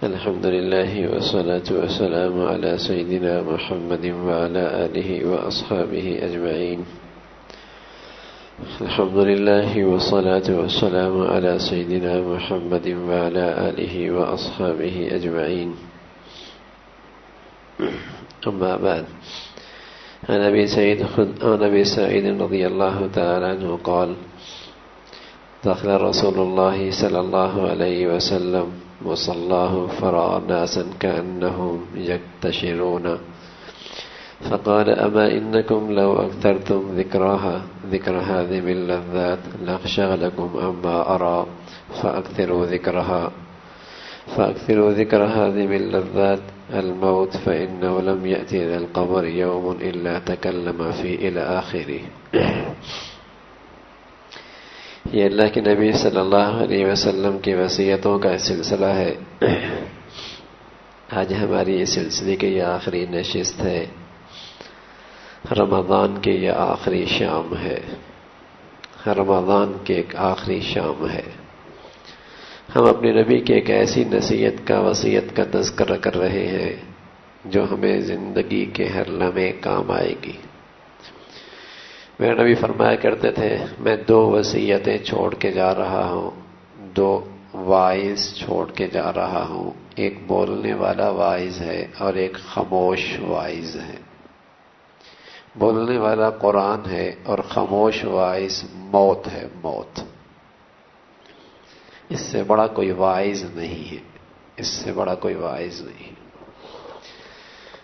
الحمد لله والصلاة والسلام على سيدنا محمد وعلى آله وأصحابه أجمعين. الحمد لله والصلاة والسلام على سيدنا محمد وعلى آله وأصحابه أجمعين. أما بعد عن أبي سعيد, عن أبي سعيد رضي الله تعالى عنه قال دخل رسول الله صلى الله عليه وسلم وصلاه فرأى ناسا كأنهم يكتشرون. فقال أما إنكم لو أكثرتم ذكرها ذكر هذه من لذات اللذات لأخشغلكم أما أرى. فأكثروا ذكرها. فأكثروا ذكر هذه من لذات الموت فإنه لم يأتي ذا القمر يوم إلا تكلم فيه إلى آخره. یہ اللہ کے نبی صلی اللہ علیہ وسلم کی وصیتوں کا سلسلہ ہے۔ آج ہماری اس سلسلے کی یہ آخری نشست ہے۔ رمضان کی یہ آخری شام ہے۔ رمضان کی ایک آخری شام ہے۔ ہم اپنے نبی کی ایک ایسی نصیحت کا وصیت کا تذکرہ کر رہے ہیں جو ہمیں زندگی کے ہر لمحے کام آئے گی۔ میرے نبی فرمایا کرتے تھے، میں دو وصیتیں چھوڑ کے جا رہا ہوں۔ دو وائز چھوڑ کے جا رہا ہوں۔ ایک بولنے والا وائز ہے اور ایک خاموش وائز ہے۔ بولنے والا قرآن ہے اور خاموش وائز موت ہے، موت۔ اس سے بڑا کوئی وائز نہیں ہے۔ اس سے بڑا کوئی وائز نہیں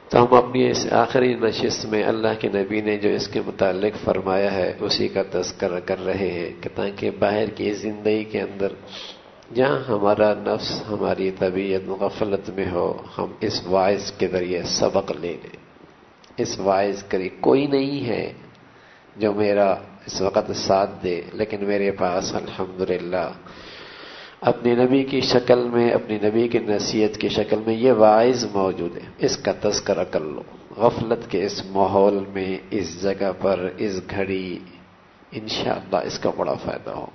تو ہم اپنی اس آخری نشست میں اللہ کے نبی نے جو اس کے متعلق فرمایا ہے، اسی کا تذکرہ کر رہے ہیں کہ تاکہ باہر کی زندگی کے اندر جہاں ہمارا نفس، ہماری طبیعت غفلت میں ہو، ہم اس وائز کے ذریعے سبق لے لیں۔ اس وائز کری کوئی نہیں ہے جو میرا اس وقت ساتھ دے، لیکن میرے پاس الحمدللہ اپنی نبی کی شکل میں اپنی نبی کی نصیحت کی شکل میں یہ واعظ موجود ہے۔ اس کا تذکرہ کر لو۔ غفلت کے اس ماحول میں، اس جگہ پر، اس گھڑی، انشاءاللہ اس کا بڑا فائدہ ہو۔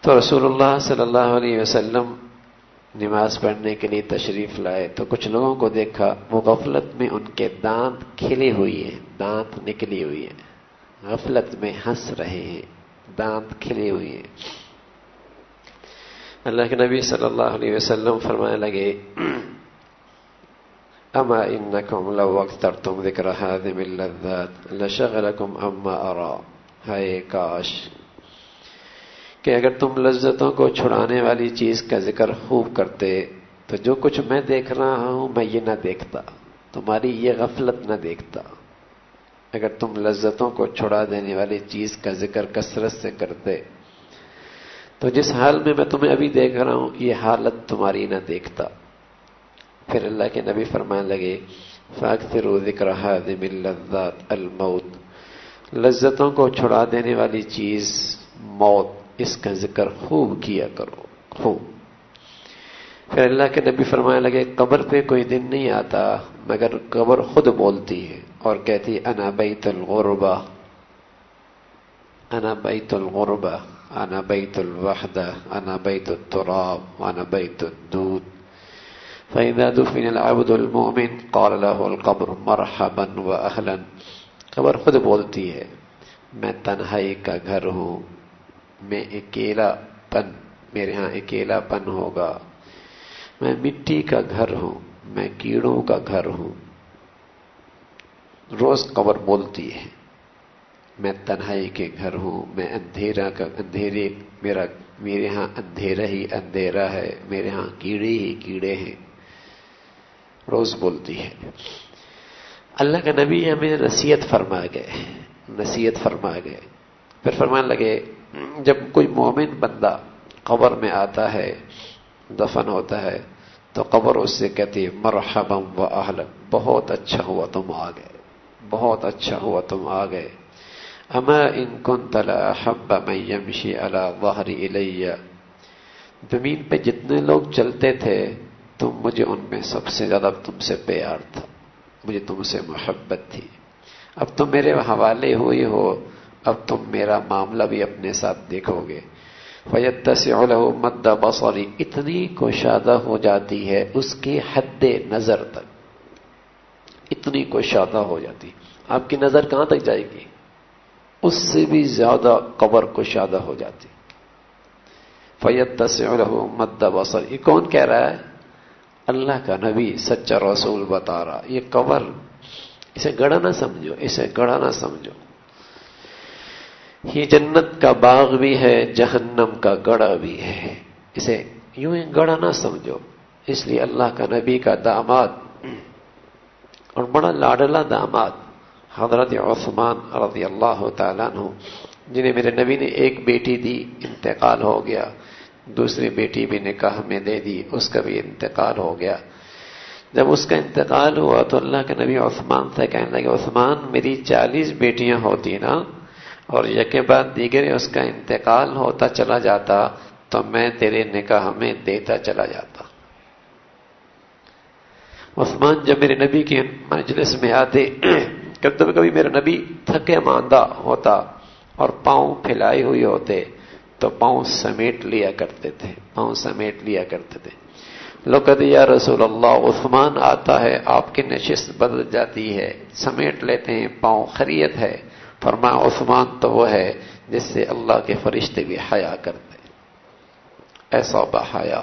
تو رسول اللہ صلی اللہ علیہ وسلم نماز پڑھنے کے لیے تشریف لائے۔ تو کچھ لوگوں کو دیکھا، وہ غفلت میں ان کے دانت کھلی ہوئی ہیں، دانت نکلی ہوئی ہیں۔ غفلت میں ہنس رہے ہیں، دانت کھلی ہوئی ہیں۔ اللہ کے نبی صلی اللہ علیہ وسلم فرمانے لگے، اما انکم لو اکثرتم ذکر هذه اللذات لشغلکم اما ارا۔ ہے کاش، کہ اگر تم لذتوں کو چھڑانے والی چیز کا ذکر خوب کرتے، تو جو کچھ میں دیکھ رہا ہوں میں یہ نہ دیکھتا، تمہاری یہ غفلت نہ دیکھتا۔ اگر تم لذتوں کو چھڑا دینے والی چیز کا ذکر کثرت سے کرتے تو جس حال میں میں تمہیں ابھی دیکھ رہا ہوں یہ حالت تمہاری نہ دیکھتا۔ پھر اللہ کے نبی فرمانے لگے فاکثر ذکر حاضم اللذات، الموت۔ لذتوں کو چھڑا دینے والی چیز موت، اس کا ذکر خوب کیا کرو، خوب۔ پھر اللہ کے نبی فرمانے لگے، قبر پہ کوئی دن نہیں آتا، مگر قبر خود بولتی ہے اور کہتی انا بیت الغربہ۔ انا بیت الغربہ۔ انا بیت الوحدہ انا بیت التراب انا بیت الدود فإذا دفن العبد المؤمن، قال له القبر مرحبا واهلا قبر خود بولتی ہے، میں تنہائی کا گھر ہوں، میں اکیلا پن، میرے ہاں اکیلا پن ہوگا. میں مٹی کا گھر ہوں، میں کیڑوں کا گھر ہوں. روز قبر بولتی ہے میں تنہائی کے گھر ہوں، میں اندھیرا کا اندھیرے، میرا، میرے ہاں اندھیرا ہی اندھیرا ہے، میرے ہاں کیڑے ہی کیڑے ہیں۔ روز بولتی ہے۔ اللہ کا نبی ہمیں نصیحت فرما گئے، نصیحت فرما گئے۔ پھر فرمانے لگے، جب کوئی مومن بندہ قبر میں آتا ہے، دفن ہوتا ہے، تو قبر اس سے کہتی ہے مرحبم و اہلم بہت اچھا ہوا تم آ گئے، بہت اچھا ہوا تم آ گئے۔ اما ان كنت لا احب من يمشي على ظهر الي زمین پہ جتنے لوگ چلتے تھے تم مجھے ان میں سب سے زیادہ تم سے پیار تھا، مجھے تم سے محبت تھی۔ اب تم میرے حوالے ہوئی ہو، اب تم میرا معاملہ بھی اپنے ساتھ دیکھو گے۔ فیت مد بصری اتنی کوشادہ ہو جاتی ہے اس کی حد نظر تک۔ اتنی کوشادہ ہو جاتی۔ آپ کی نظر کہاں تک جائے گی؟ اس سے بھی زیادہ قبر کوشادہ ہو جاتی۔ فیت مد بصر۔ یہ کون کہہ رہا ہے؟ اللہ کا نبی، سچا رسول بتا رہا۔ یہ قبر، اسے گڑا نہ سمجھو، اسے گڑا نہ سمجھو۔ یہ جنت کا باغ بھی ہے، جہنم کا گڑا بھی ہے۔ اسے یوں ہی گڑا نہ سمجھو۔ اس لیے اللہ کا نبی کا داماد۔ اور بڑا لاڈلا داماد۔ حضرت عثمان رضی اللہ تعالیٰ عنہ، جنہیں میرے نبی نے ایک بیٹی دی، انتقال ہو گیا۔ دوسری بیٹی بھی نکاح میں دے دی، اس کا بھی انتقال ہو گیا۔ جب اس کا انتقال ہوا تو اللہ کے نبی عثمان سے کہنے لگے، عثمان، میری چالیس بیٹیاں ہوتی نا، اور یکے بعد دیگر اس کا انتقال ہوتا چلا جاتا، تو میں تیرے نکاح میں دیتا چلا جاتا۔ عثمان جب میرے نبی کی مجلس میں آتے کبھی کبھی میرا نبی تھکے ماندہ ہوتا اور پاؤں پھیلائے ہوئے ہوتے تو پاؤں سمیٹ لیا کرتے تھے، پاؤں سمیٹ لیا کرتے تھے۔ لوگ یا رسول اللہ، عثمان آتا ہے، آپ کی نشست بدل جاتی ہے، سمیٹ لیتے ہیں، پاؤں خریت ہے۔ فرما عثمان تو وہ ہے جس سے اللہ کے فرشتے بھی حیا کرتے۔ ایسا بحایا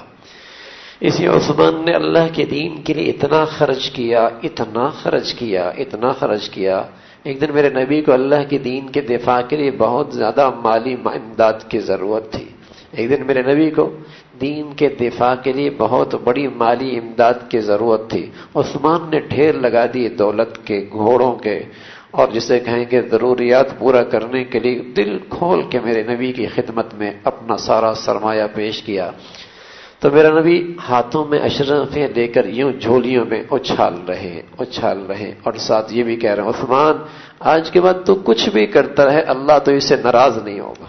اسی عثمان نے اللہ کے دین کے لیے اتنا خرچ کیا، اتنا خرچ کیا، اتنا خرچ کیا۔ ایک دن میرے نبی کو اللہ کے دین کے دفاع کے لیے بہت زیادہ مالی امداد کی ضرورت تھی۔ ایک دن میرے نبی کو دین کے دفاع کے لیے بہت بڑی مالی امداد کی ضرورت تھی۔ عثمان نے ڈھیر لگا دی دولت کے، گھوڑوں کے، اور جسے کہیں گے ضروریات پورا کرنے کے لیے دل کھول کے میرے نبی کی خدمت میں اپنا سارا سرمایہ پیش کیا۔ تو میرا نبی ہاتھوں میں اشرفیں لے کر یوں جھولیوں میں اچھال رہے اچھال رہے اور ساتھ یہ بھی کہہ رہے ہیں، عثمان، آج کے بعد تو کچھ بھی کرتا رہے، اللہ تو اس سے ناراض نہیں ہوگا۔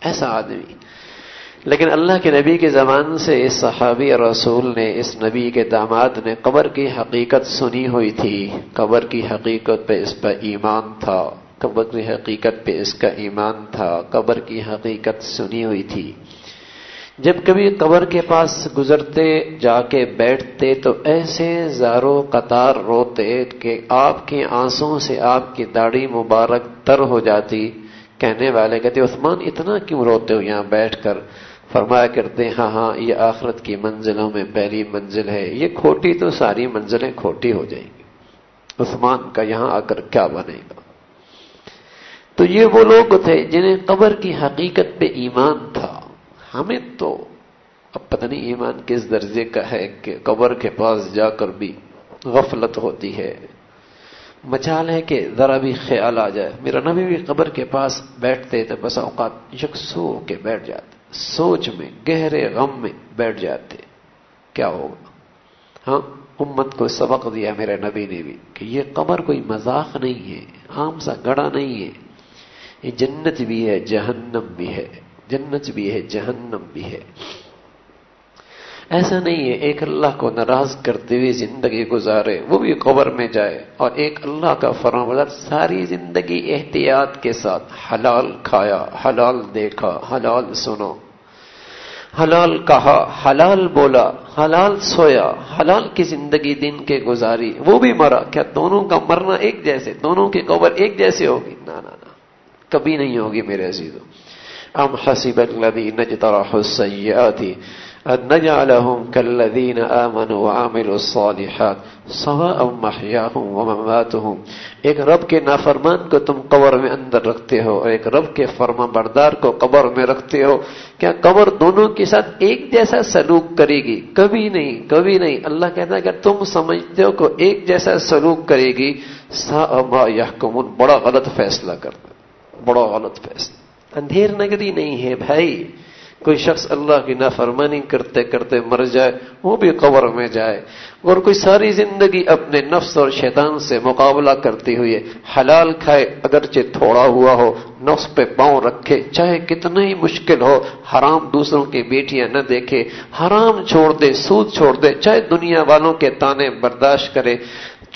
ایسا آدمی۔ لیکن اللہ کے نبی کے زمان سے اس صحابی رسول نے، اس نبی کے داماد نے قبر کی حقیقت سنی ہوئی تھی۔ قبر کی حقیقت پہ اس پر ایمان تھا۔ قبر کی حقیقت پہ اس کا ایمان تھا۔ قبر کی حقیقت سنی ہوئی تھی۔ جب کبھی قبر کے پاس گزرتے، جا کے بیٹھتے، تو ایسے زارو قطار روتے کہ آپ کے آنسوں سے آپ کی داڑھی مبارک تر ہو جاتی۔ کہنے والے کہتے، عثمان، اتنا کیوں روتے ہو یہاں بیٹھ کر؟ فرمایا کرتے ہاں ہاں یہ آخرت کی منزلوں میں پہلی منزل ہے۔ یہ کھوٹی تو ساری منزلیں کھوٹی ہو جائیں گی۔ عثمان کا یہاں آ کر کیا بنے گا؟ تو یہ وہ لوگ تھے جنہیں قبر کی حقیقت پہ ایمان تھا۔ ہمیں تو اب پتہ نہیں ایمان کس درجے کا ہے کہ قبر کے پاس جا کر بھی غفلت ہوتی ہے۔ مچال ہے کہ ذرا بھی خیال آ جائے۔ میرا نبی بھی قبر کے پاس بیٹھتے تو بس اوقات یکسو کے بیٹھ جاتے، سوچ میں، گہرے غم میں بیٹھ جاتے۔ کیا ہوگا؟ ہاں امت کو سبق دیا میرے نبی نے بھی کہ یہ قبر کوئی مذاق نہیں ہے، عام سا گڑا نہیں ہے۔ یہ جنت بھی ہے، جہنم بھی ہے۔ جنت بھی ہے، جہنم بھی ہے۔ ایسا نہیں ہے، ایک اللہ کو ناراض کرتے ہوئے زندگی گزارے، وہ بھی قبر میں جائے۔ اور ایک اللہ کا فرم ساری زندگی احتیاط کے ساتھ حلال کھایا، حلال دیکھا، حلال سنو حلال کہا، حلال بولا، حلال سویا، حلال کی زندگی دن کے گزاری۔ وہ بھی مرا۔ کیا دونوں کا مرنا ایک جیسے؟ دونوں کی قبر ایک جیسے ہوگی؟ نہ۔ کبھی نہیں ہوگی میرے عزیزوں۔ ام حسب الذين اجترحوا السيئات نجعلهم كالذين آمنوا وعملوا الصالحات سواء محياهم ومماتهم. ایک رب کے نافرمان کو تم قبر میں اندر رکھتے ہو اور ایک رب کے فرما بردار کو قبر میں رکھتے ہو. کیا قبر دونوں کے ساتھ ایک جیسا سلوک کرے گی؟ کبھی نہیں کبھی نہیں. اللہ کہتا ہے کہ تم سمجھتے ہو کہ ایک جیسا سلوک کرے گی. سا ما یحکمون، بڑا غلط فیصلہ کرتا بڑا غلط فیصلہ. اندھیر نگری نہیں ہے بھائی۔ کوئی شخص اللہ کی نافرمانی کرتے کرتے مر جائے، وہ بھی قبر میں جائے۔ اور کوئی ساری زندگی اپنے نفس اور شیطان سے مقابلہ کرتی ہوئے حلال کھائے، اگرچہ تھوڑا ہوا ہو، نفس پہ پاؤں رکھے، چاہے کتنا ہی مشکل ہو، حرام دوسروں کی بیٹیاں نہ دیکھے، حرام چھوڑ دے، سود چھوڑ دے، چاہے دنیا والوں کے تانے برداشت کرے۔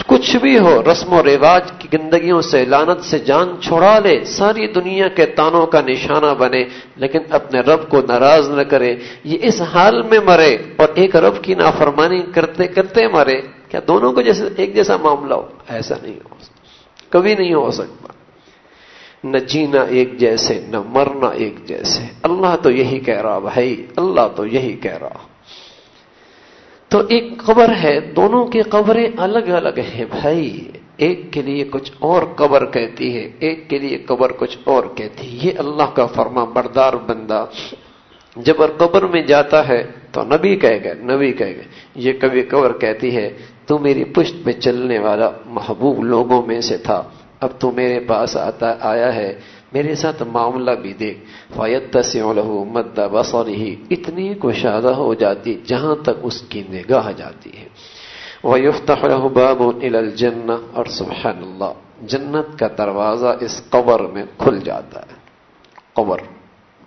کچھ بھی ہو، رسم و رواج کی گندگیوں سے لانت سے جان چھوڑا لے، ساری دنیا کے تانوں کا نشانہ بنے، لیکن اپنے رب کو ناراض نہ کرے۔ یہ اس حال میں مرے اور ایک رب کی نافرمانی کرتے کرتے مرے۔ کیا دونوں کو جیسے ایک جیسا معاملہ ہو؟ ایسا نہیں ہو کبھی نہیں ہو سکتا۔ نہ جینا ایک جیسے، نہ مرنا ایک جیسے۔ اللہ تو یہی کہہ رہا بھائی اللہ تو یہی کہہ رہا۔ تو ایک قبر ہے، دونوں کی قبریں الگ الگ ہیں بھائی۔ ایک کے لیے کچھ اور قبر کہتی ہے، ایک کے لیے قبر کچھ اور کہتی ہے۔ یہ اللہ کا فرما بردار بندہ۔ جب قبر میں جاتا ہے تو نبی کہہ گئے، نبی کہہ گئے، یہ کبھی قبر کہتی ہے، تو میری پشت پہ چلنے والا محبوب لوگوں میں سے تھا۔ اب تو میرے پاس آتا، آیا ہے۔ میرے ساتھ معاملہ بھی دیکھ فیت سے مد بسور ہی اتنی کشادہ ہو جاتی جہاں تک اس کی نگاہ جاتی ہے۔ وہ یفتح باب الجن اور سبحان اللہ جنت کا دروازہ اس قبر میں کھل جاتا ہے۔ قبر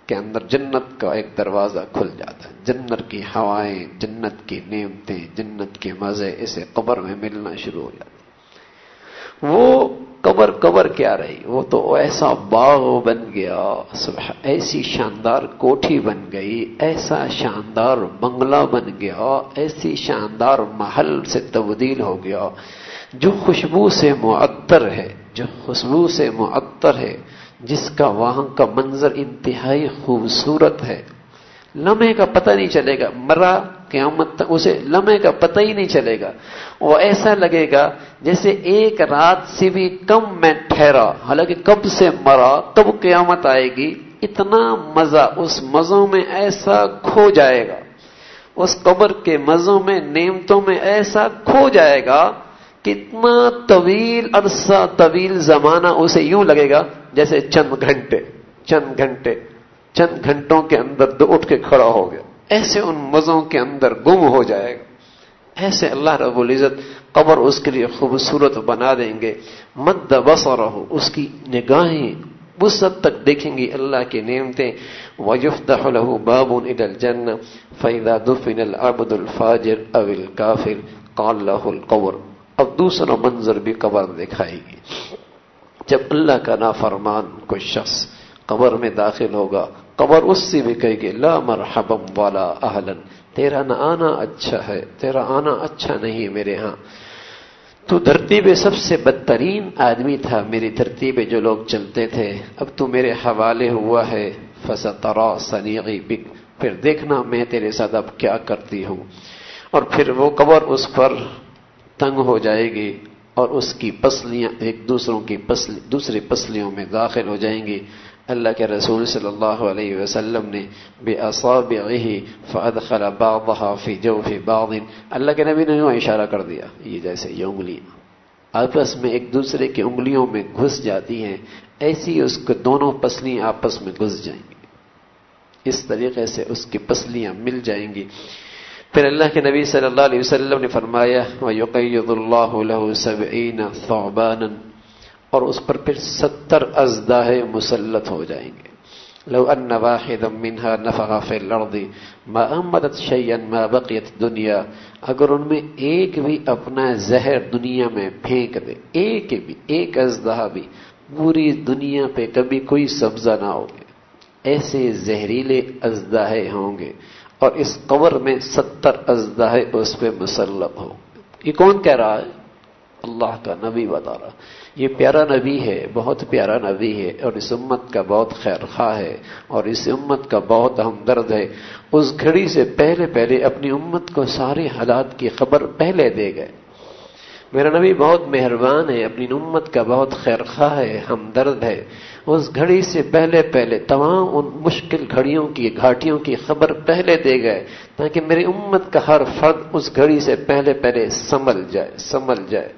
کے اندر جنت کا ایک دروازہ کھل جاتا ہے۔ جنت کی ہوائیں، جنت کی نعمتیں، جنت کے مزے، اسے قبر میں ملنا شروع ہو جاتے وہ قبر قبر کیا رہی؟ وہ تو ایسا باغ بن گیا ایسی شاندار کوٹھی بن گئی، ایسا شاندار بنگلہ بن گیا، ایسی شاندار محل سے تبدیل ہو گیا۔ جو خوشبو سے معطر ہے، جو خوشبو سے معطر ہے، جس کا وہاں کا منظر انتہائی خوبصورت ہے۔ لمحے کا پتہ نہیں چلے گا۔ مرا قیامت تک اسے لمحے کا پتہ ہی نہیں چلے گا۔ وہ ایسا لگے گا جیسے ایک رات سے بھی کم میں ٹھہرا، حالانکہ کب سے مرا، کب قیامت آئے گی، اتنا مزہ اس مزوں میں ایسا کھو جائے گا۔ اس قبر کے مزوں میں، نعمتوں میں ایسا کھو جائے گا، کتنا طویل عرصہ، طویل زمانہ اسے یوں لگے گا جیسے چند گھنٹے چند گھنٹے، چند گھنٹوں کے اندر دو اٹھ کے کھڑا ہو گیا۔ ایسے ان مزوں کے اندر گم ہو جائے گا۔ ایسے اللہ رب العزت قبر اس کے لیے خوبصورت بنا دیں گے۔ مد بسر اس کی نگاہیں اس حد تک دیکھیں گی اللہ کی نعمتیں۔ وجفتح له باب الى الجنہ فاذا دفن العبد الفاجر او الكافر قال له القبر اب دوسرا منظر بھی قبر دکھائے گی۔ جب اللہ کا نافرمان کوئی شخص قبر میں داخل ہوگا قبر اس سے بھی کہے گی، لا مرحبم والا اہلن تیرا نہ آنا اچھا ہے، تیرا آنا اچھا نہیں میرے ہاں۔ تو دھرتی پہ سب سے بدترین آدمی تھا میری دھرتی پہ جو لوگ چلتے تھے۔ اب تو میرے حوالے ہوا ہے، فسترا سنیغی بک پھر دیکھنا میں تیرے ساتھ اب کیا کرتی ہوں۔ اور پھر وہ قبر اس پر تنگ ہو جائے گی اور اس کی پسلیاں ایک دوسروں کی پسلی دوسری پسلیوں میں داخل ہو جائیں گی۔ اللہ کے رسول صلی اللہ علیہ وسلم نے بے اصاب فعد خلا فی بعض. اللہ کے نبی نے یوں اشارہ کر دیا، یہ جیسے یہ انگلیاں۔ آپس میں ایک دوسرے کی انگلیوں میں گھس جاتی ہیں، ایسی اس کو دونوں پسلیاں آپس میں گھس جائیں گی۔ اس طریقے سے اس کی پسلیاں مل جائیں گی۔ پھر اللہ کے نبی صلی اللہ علیہ وسلم نے فرمایا، وَيُقَيِّضُ اللَّهُ لَهُ سَبْعِينَ ثُعْبَانًا۔ اور اس پر پھر ستر ازداہ مسلط ہو جائیں گے۔ لو ان واحدا منها نفخ في الارض ما امدت شيئا ما بقيت دنیا، اگر ان میں ایک بھی اپنا زہر دنیا میں پھینک دے، ایک بھی، ایک ازدہ بھی، پوری دنیا پہ کبھی کوئی سبزہ نہ ہوگے ایسے زہریلے ازدہے ہوں گے اور اس قبر میں ستر ازدہے اس پہ مسلط ہوں یہ کون کہہ رہا ہے؟ اللہ کا نبی بتا رہا یہ پیارا نبی ہے، بہت پیارا نبی ہے اور اس امت کا بہت خیر خواہ ہے اور اس امت کا بہت ہمدرد ہے۔ اس گھڑی سے پہلے پہلے اپنی امت کو سارے حالات کی خبر پہلے دے گئے۔ میرا نبی بہت مہربان ہے، اپنی امت کا بہت خیر خواہ ہے، ہمدرد ہے۔ اس گھڑی سے پہلے پہلے تمام ان مشکل گھڑیوں کی، گھاٹیوں کی خبر پہلے دے گئے، تاکہ میری امت کا ہر فرد اس گھڑی سے پہلے پہلے سنبھل جائے سنبھل جائے۔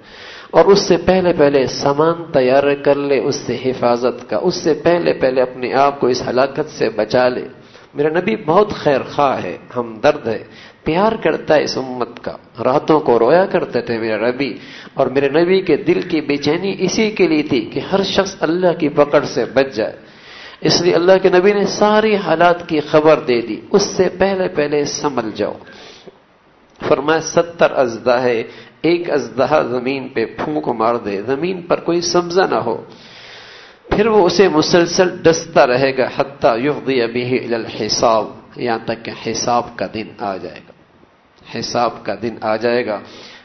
اور اس سے پہلے پہلے سامان تیار کر لے، اس سے حفاظت کا، اس سے پہلے پہلے اپنے آپ کو اس ہلاکت سے بچا لے۔ میرا نبی بہت خیر خواہ ہے ہم درد ہے۔ پیار کرتا ہے اس امت کا۔ راتوں کو رویا کرتے تھے میرا نبی۔ اور میرے نبی کے دل کی بے چینی اسی کے لیے تھی کہ ہر شخص اللہ کی پکڑ سے بچ جائے۔ اس لیے اللہ کے نبی نے ساری حالات کی خبر دے دی۔ اس سے پہلے پہلے سنبھل جاؤ۔ فرمایا، ستر ازدہ ہے، ایک ازدہ زمین پہ پھونک مار دے۔ زمین پر کوئی سبزہ نہ ہو۔ پھر وہ اسے مسلسل ڈستا رہے گا، حتیٰ یغضی ابھی الحساب۔ یہاں تک کہ حساب کا دن آ جائے گا۔ حساب کا دن آ جائے گا۔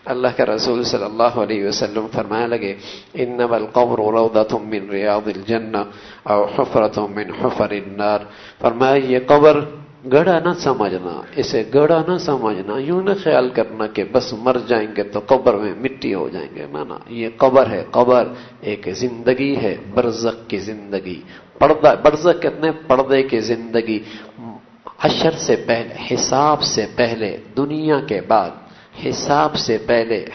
اللہ کے رسول صلی اللہ علیہ وسلم فرمایا لگے، انما القبر روضۃ من ریاض الجنہ او حفرۃ من حفر النار۔ فرمایا، یہ قبر گڑا نہ سمجھنا، اسے گڑا نہ سمجھنا، یوں نہ خیال کرنا کہ بس مر جائیں گے تو قبر میں مٹی ہو جائیں گے۔ مانا یہ قبر ہے، قبر ایک زندگی ہے، برزخ کی زندگی۔ پردہ، برزخ کتنے پردے کی زندگی۔ حشر سے پہلے، حساب سے پہلے، دنیا کے بعد۔ حساب سے پہلے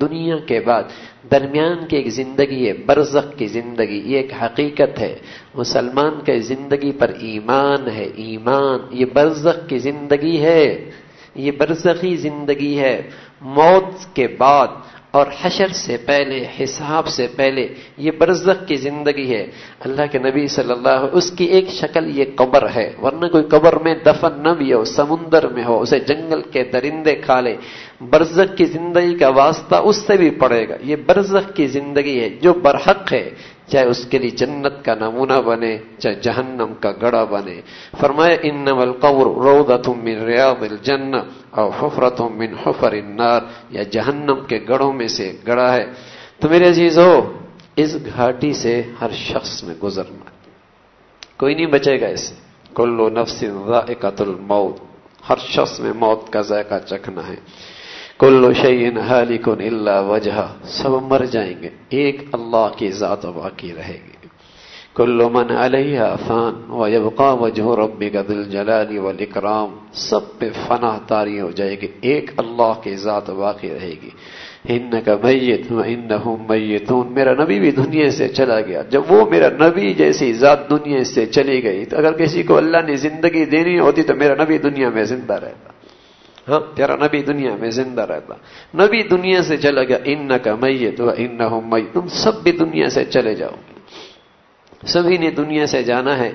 دنیا کے بعد۔ درمیان کی ایک زندگی ہے، برزخ کی زندگی، یہ ایک حقیقت ہے۔ مسلمان کے زندگی پر ایمان ہے، ایمان، یہ برزخ کی زندگی ہے۔ یہ برزخی زندگی ہے۔ موت کے بعد اور حشر سے پہلے، حساب سے پہلے یہ برزخ کی زندگی ہے۔ اللہ کے نبی صلی اللہ، اس کی ایک شکل یہ قبر ہے، ورنہ کوئی قبر میں دفن نہ بھی ہو، سمندر میں ہو، اسے جنگل کے درندے کھا لے۔ برزخ کی زندگی کا واسطہ اس سے بھی پڑے گا۔ یہ برزخ کی زندگی ہے جو برحق ہے۔ چاہے اس کے لیے جنت کا نمونہ بنے، چاہے جہنم کا گڑا بنے۔ فرمائے انم القبر روضت من ریاض الجنہ اور حفرت من حفر النار۔ یا جہنم کے گڑوں میں سے گڑا ہے۔ تو میرے عزیز ہو اس گھاٹی سے ہر شخص میں گزرنا کوئی نہیں بچے گا اسے کلو نفس ذائقت الموت۔ ہر شخص میں موت کا ذائقہ چکھنا ہے۔ کلو شعین حالکن اللہ وجہ سب مر جائیں گے، ایک اللہ کی ذات باقی رہے گی۔ کلو من علیہ فان و یبقا وجہ ربی کا دل جلالی والاکرام، سب پہ فنا تاری ہو جائے گی، ایک اللہ کی ذات باقی رہے گی۔ ان کا میت ان میتون، میرا نبی بھی دنیا سے چلا گیا۔ جب وہ میرا نبی جیسی ذات دنیا سے چلی گئی، تو اگر کسی کو اللہ نے زندگی دینی ہوتی تو میرا نبی دنیا میں زندہ رہتا۔ ہاں تیرا نبی دنیا میں زندہ رہتا۔ نبی دنیا سے چلا گیا ان کا میت و ان تم سب بھی دنیا سے چلے جاؤ گے۔ سبھی نے دنیا سے جانا ہے۔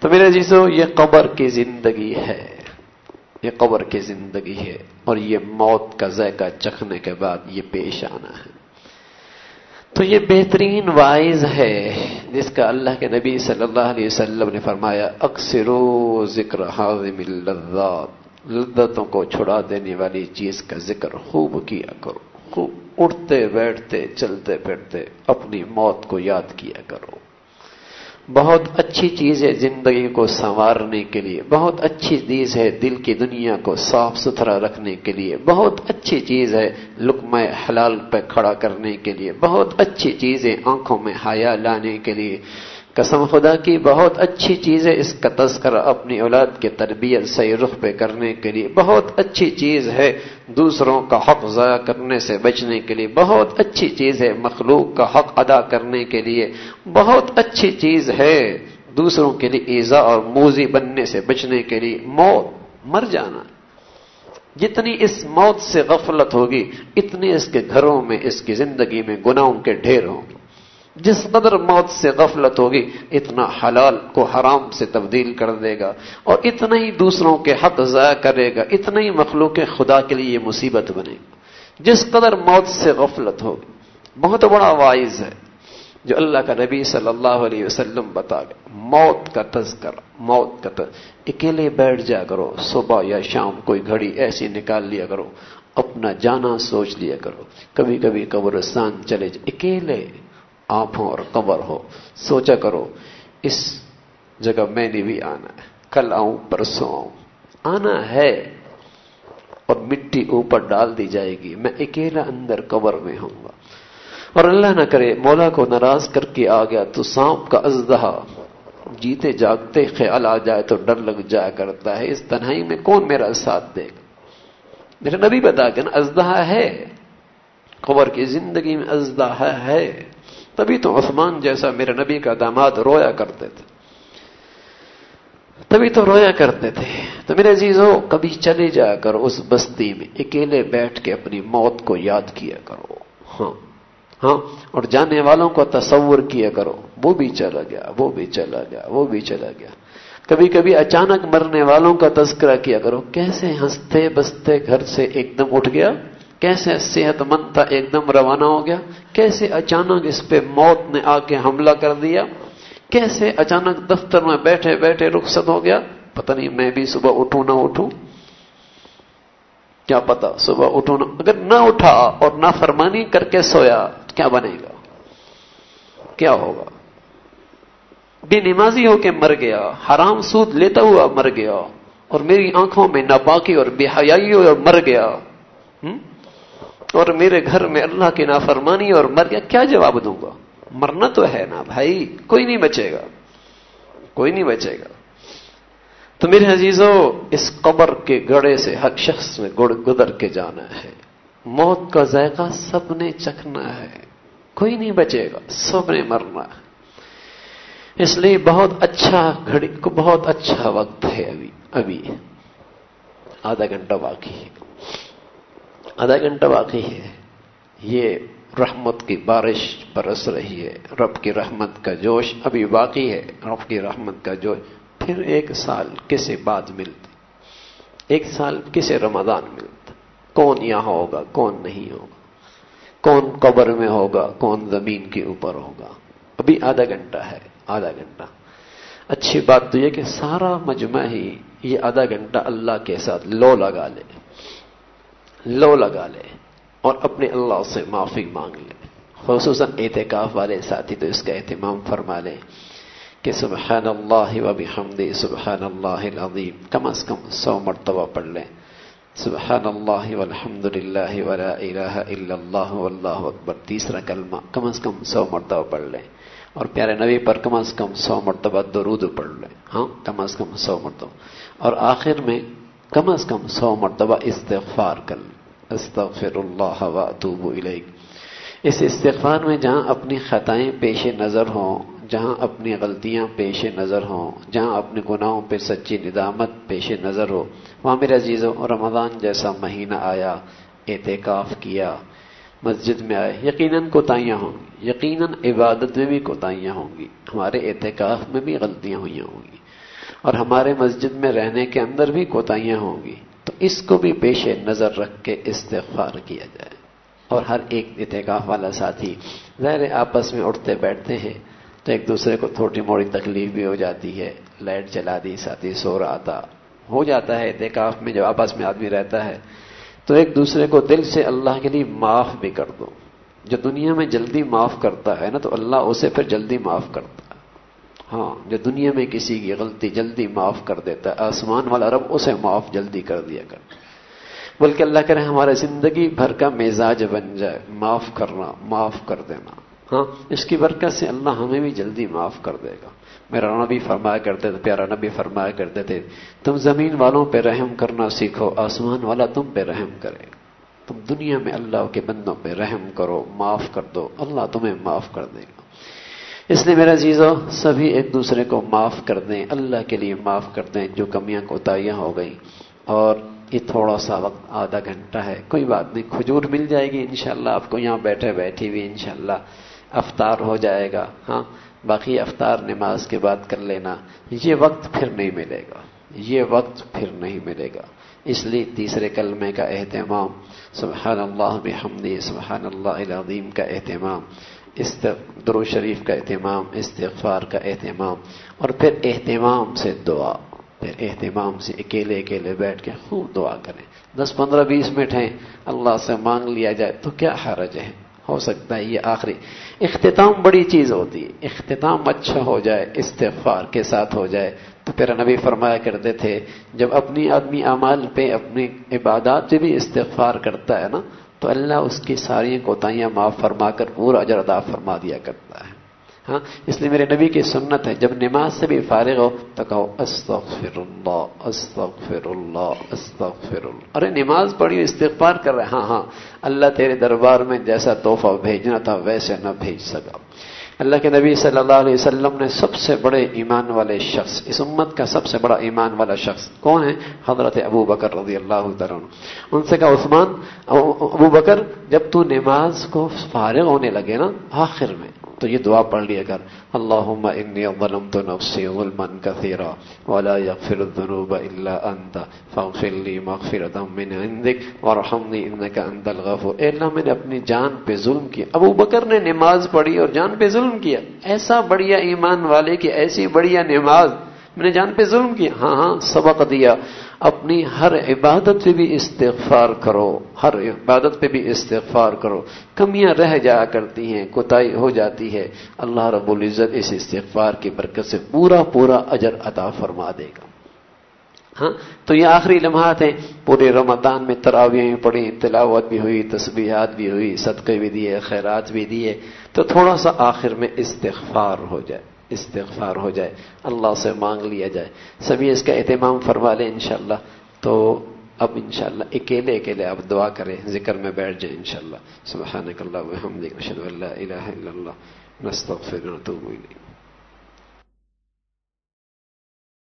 تو میرے جیسو یہ قبر کی زندگی ہے۔ یہ قبر کی زندگی ہے۔ اور یہ موت کا ذائقہ چکھنے کے بعد یہ پیش آنا ہے۔ تو یہ بہترین وائز ہے جس کا اللہ کے نبی صلی اللہ علیہ وسلم نے فرمایا اکثر ذکر حاضم اللذات لذتوں کو چھڑا دینے والی چیز کا ذکر خوب کیا کرو۔ خوب اٹھتے بیٹھتے، چلتے پھرتے اپنی موت کو یاد کیا کرو۔ بہت اچھی چیز ہے زندگی کو سنوارنے کے لیے، بہت اچھی چیز ہے دل کی دنیا کو صاف ستھرا رکھنے کے لیے، بہت اچھی چیز ہے لکم حلال پہ کھڑا کرنے کے لیے، بہت اچھی چیز ہے آنکھوں میں حیا لانے کے لیے۔ قسم خدا کی، بہت اچھی چیز ہے اس کا تذکرہ اپنی اولاد کے تربیت صحیح رخ پہ کرنے کے لیے بہت اچھی چیز ہے، دوسروں کا حق ضائع کرنے سے بچنے کے لیے بہت اچھی چیز ہے، مخلوق کا حق ادا کرنے کے لیے بہت اچھی چیز ہے۔ دوسروں کے لیے ایزا اور موزی بننے سے بچنے کے لیے موت مر جانا۔ جتنی اس موت سے غفلت ہوگی، اتنی اس کے گھروں میں، اس کی زندگی میں گناہوں کے ڈھیر ہوں گے۔ جس قدر موت سے غفلت ہوگی، اتنا حلال کو حرام سے تبدیل کر دے گا۔ اور اتنا ہی دوسروں کے حق ضائع کرے گا، اتنا ہی مخلوق خدا کے لیے یہ مصیبت بنے گا۔ جس قدر موت سے غفلت ہوگی، بہت بڑا وائز ہے، جو اللہ کا نبی صلی اللہ علیہ وسلم بتا گئے، موت کا تذکر موت کا تذکر اکیلے بیٹھ جا کرو، صبح یا شام کوئی گھڑی ایسی نکال لیا کرو، اپنا جانا سوچ لیا کرو۔ کبھی کبھی قبرستان چلے جا، اکیلے آپ ہو اور قبر ہو۔ سوچا کرو، اس جگہ میں نے بھی آنا ہے۔ کل آؤں، پرسوں آؤں۔ آنا ہے اور مٹی اوپر ڈال دی جائے گی۔ میں اکیلا اندر قبر میں ہوں گا۔ اور اللہ نہ کرے، مولا کو ناراض کر کے آ گیا تو سانپ کا ازدہا جیتے جاگتے خیال آ جائے تو ڈر لگ جایا کرتا ہے۔ اس تنہائی میں کون میرا ساتھ دے گا؟ میرے نبی بتا کے نا ازدہا ہے۔ قبر کی زندگی میں ازدہا ہے۔ تبھی تو عثمان جیسا میرے نبی کا داماد رویا کرتے تھے۔ تبھی تو رویا کرتے تھے۔ تو میرے عزیز ہو کبھی چلے جا کر اس بستی میں اکیلے بیٹھ کے اپنی موت کو یاد کیا کرو۔ ہاں ہاں اور جانے والوں کو تصور کیا کرو۔ وہ بھی چلا گیا، وہ بھی چلا گیا، وہ بھی چلا گیا۔ کبھی کبھی اچانک مرنے والوں کا تذکرہ کیا کرو۔ کیسے ہنستے بستے گھر سے ایک دم اٹھ گیا؟ کیسے صحت مند تھا؟ ایک دم روانہ ہو گیا۔ کیسے اچانک اس پہ موت نے آ کے حملہ کر دیا؟ کیسے اچانک دفتر میں بیٹھے بیٹھے رخصت ہو گیا؟ پتہ نہیں، میں بھی صبح اٹھوں نہ اٹھوں۔ کیا پتا صبح اٹھوں نہ اگر نہ اٹھا اور نہ فرمانی کر کے سویا کیا بنے گا؟ کیا ہوگا؟ بے نمازی ہو کے مر گیا، حرام سود لیتا ہوا مر گیا، اور میری آنکھوں میں ناپاکی اور بے حیائی اور مر گیا۔ اور میرے گھر میں اللہ کی نافرمانی اور مر گیا کیا جواب دوں گا؟ مرنا تو ہے نا بھائی، کوئی نہیں بچے گا۔ کوئی نہیں بچے گا۔ تو میرے عزیزوں اس قبر کے گڑے سے ہر شخص میں گڑ گدر کے جانا ہے۔ موت کا ذائقہ سب نے چکھنا ہے۔ کوئی نہیں بچے گا، سب نے مرنا ہے۔ اس لیے بہت اچھا گھڑی کو بہت اچھا وقت ہے ابھی۔ ابھی۔ آدھا گھنٹہ باقی ہے۔ آدھا گھنٹہ باقی ہے۔ یہ رحمت کی بارش برس رہی ہے۔ رب کی رحمت کا جوش ابھی باقی ہے۔ رب کی رحمت کا جوش پھر ایک سال کسے بعد ملتے ایک سال کسے رمضان ملتا۔ کون یہاں ہوگا، کون نہیں ہوگا۔ کون قبر میں ہوگا، کون زمین کے اوپر ہوگا۔ ابھی آدھا گھنٹہ ہے، آدھا گھنٹہ۔ اچھی بات تو یہ کہ سارا مجمع ہی یہ آدھا گھنٹہ اللہ کے ساتھ لو لگا لے۔ لو لگا لے اور اپنے اللہ سے معافی مانگ لے۔ خصوصاً اعتکاف والے ساتھی تو اس کا اہتمام فرما لے کہ سبحان اللہ و بحمدی، سبحان اللہ العظیم۔ کم از کم سو مرتبہ پڑھ لیں۔ سبحان اللہ والحمد للہ ولا الہ الا اللہ واللہ اکبر۔ تیسرا کلمہ کم از کم سو مرتبہ پڑھ لیں۔ اور پیارے نبی پر کم از کم سو مرتبہ درود پڑھ لیں۔ ہاں کم از کم سو مرتبہ۔ اور آخر میں کم از کم سو مرتبہ استغفار کر لیں۔ استغفر اللہ و اتوب الیک۔ اس استغفار میں جہاں اپنی خطائیں پیش نظر ہوں، جہاں اپنی غلطیاں پیش نظر ہوں، جہاں اپنے گناہوں پہ سچی ندامت پیش نظر ہو۔ وہاں میرے عزیز و رمضان جیسا مہینہ آیا، اعتکاف کیا، مسجد میں آئے۔ یقیناً کوتاہیاں ہوں گی، یقیناً عبادت میں بھی کوتاہیاں ہوں گی، ہمارے اعتکاف میں بھی غلطیاں ہوئی ہوں گی، اور ہمارے مسجد میں رہنے کے اندر بھی کوتاہیاں ہوں گی۔ اس کو بھی پیش نظر رکھ کے استغفار کیا جائے۔ اور ہر ایک اعتکاف والا ساتھی ظاہر آپس میں اٹھتے بیٹھتے ہیں تو ایک دوسرے کو تھوڑی موڑی تکلیف بھی ہو جاتی ہے۔ لائٹ جلا دی، ساتھی سو رہا تھا۔ ہو جاتا ہے اعتکاف میں جب آپس میں آدمی رہتا ہے۔ تو ایک دوسرے کو دل سے اللہ کے لیے معاف بھی کر دو۔ جو دنیا میں جلدی معاف کرتا ہے نا تو اللہ اسے پھر جلدی معاف کرتا ہے ہاں جو دنیا میں کسی کی غلطی جلدی معاف کر دیتا ہے، آسمان والا رب اسے معاف جلدی کر دیا کر بلکہ اللہ کرے ہمارے زندگی بھر کا مزاج بن جائے، معاف کرنا، معاف کر دینا۔ ہاں اس کی برکت سے اللہ ہمیں بھی جلدی معاف کر دے گا۔ میرا نبی فرمایا کرتے تھے، پیارا نبی فرمایا کرتے تھے، تم زمین والوں پہ رحم کرنا سیکھو، آسمان والا تم پہ رحم کرے۔ تم دنیا میں اللہ کے بندوں پہ رحم کرو، معاف کر دو، اللہ تمہیں معاف کر دے گا۔ اس لیے میرا چیزوں سبھی ایک دوسرے کو معاف کر دیں۔ اللہ کے لیے معاف کر دیں، جو کمیاں کوتاہیاں ہو گئیں۔ اور یہ تھوڑا سا وقت آدھا گھنٹہ ہے۔ کوئی بات نہیں، کھجور مل جائے گی انشاءاللہ۔ آپ کو یہاں بیٹھے بیٹھی ہوئی انشاءاللہ افطار ہو جائے گا۔ ہاں باقی افطار نماز کے بعد کر لینا۔ یہ وقت پھر نہیں ملے گا۔ یہ وقت پھر نہیں ملے گا۔ اس لیے تیسرے کلمے کا اہتمام، سبحان اللہ بحمدی، سبحان اللہ العظیم کا اہتمام۔ درو شریف کا اہتمام، استغفار کا اہتمام، اور پھر اہتمام سے دعا، پھر اہتمام سے اکیلے اکیلے بیٹھ کے خوب دعا کریں۔ دس پندرہ بیس منٹ ہیں، اللہ سے مانگ لیا جائے تو کیا حرج ہے؟ ہو سکتا ہے یہ آخری۔ اختتام بڑی چیز ہوتی ہے۔ اختتام اچھا ہو جائے، استغفار کے ساتھ ہو جائے۔ تو پھر نبی فرمایا کرتے تھے، جب اپنی آدمی اعمال پہ، اپنی عبادات سے بھی استغفار کرتا ہے نا تو اللہ اس کی ساری کوتاہیاں معاف فرما کر پورا اجر ادا فرما دیا کرتا ہے۔ ہاں اس لیے میرے نبی کی سنت ہے، جب نماز سے بھی فارغ ہو تو کہو استغفر اللہ استغفر اللہ استغفر اللہ ارے نماز پڑھی، استغفار کر رہے ہاں ہاں اللہ تیرے دربار میں جیسا تحفہ بھیجنا تھا ویسے نہ بھیج سکا۔ اللہ کے نبی صلی اللہ علیہ وسلم نے سب سے بڑے ایمان والے شخص، اس امت کا سب سے بڑا ایمان والا شخص کون ہے؟ حضرت ابو بکر رضی اللہ تعالیٰ ان سے کہا، عثمان، ابو بکر، جب تو نماز کو فارغ ہونے لگے نا آخر میں تو یہ دعا پڑھ لیا کر۔ اللہ انی ظلمت نفسی ظلما کثیرا ولا یغفر الذنوب الا انت فاغفر لی مغفرتا من عندك ورحمنی انکا انت الغفور۔ اے اللہ، میں نے اپنی جان پہ ظلم کیا۔ ابو بکر نے نماز پڑھی اور جان پہ ظلم کیا۔ ایسا بڑھیا ایمان والے کی ایسی بڑھیا نماز میں نے جان پہ ظلم کیا۔ ہاں ہاں سبق دیا۔ اپنی ہر عبادت پہ بھی استغفار کرو۔ ہر عبادت پہ بھی استغفار کرو۔ کمیاں رہ جایا کرتی ہیں، کوتاہی ہو جاتی ہے۔ اللہ رب العزت اس استغفار کی برکت سے پورا پورا اجر عطا فرما دے گا۔ ہاں تو یہ آخری لمحات ہیں۔ پورے رمضان میں تراوییں بھی پڑھی تلاوت بھی ہوئی، تسبیحات بھی ہوئی، صدقے بھی دیے، خیرات بھی دیے۔ تو تھوڑا سا آخر میں استغفار ہو جائے۔ استغفار ہو جائے، اللہ سے مانگ لیا جائے۔ سبھی اس کا اہتمام فرما لیں انشاءاللہ، تو اب انشاءاللہ اکیلے اکیلے آپ دعا کریں، ذکر میں بیٹھ جائیں انشاءاللہ۔ سبحانک اللہ وحمدک ان لا الہ الا اللہ نستغفر ونتوب الیک۔